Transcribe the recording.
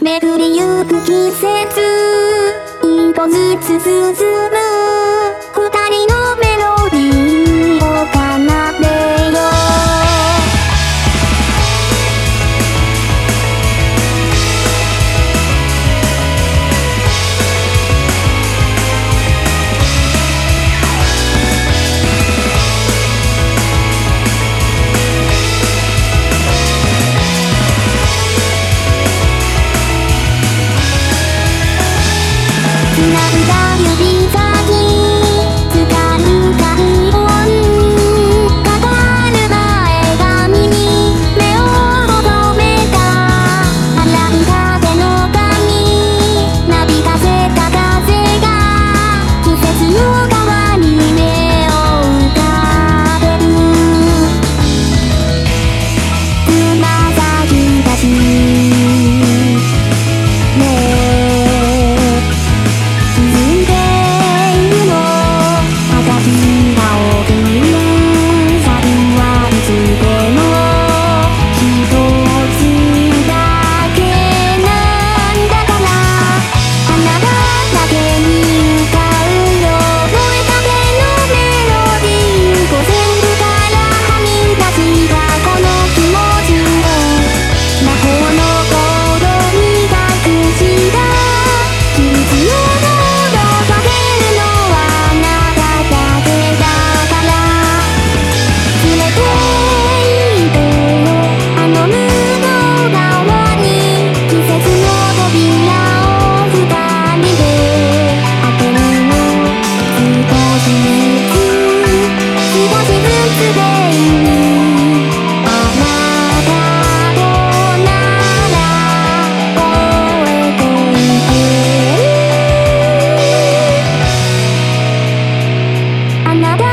巡りゆく季節。一歩ずつ進む。another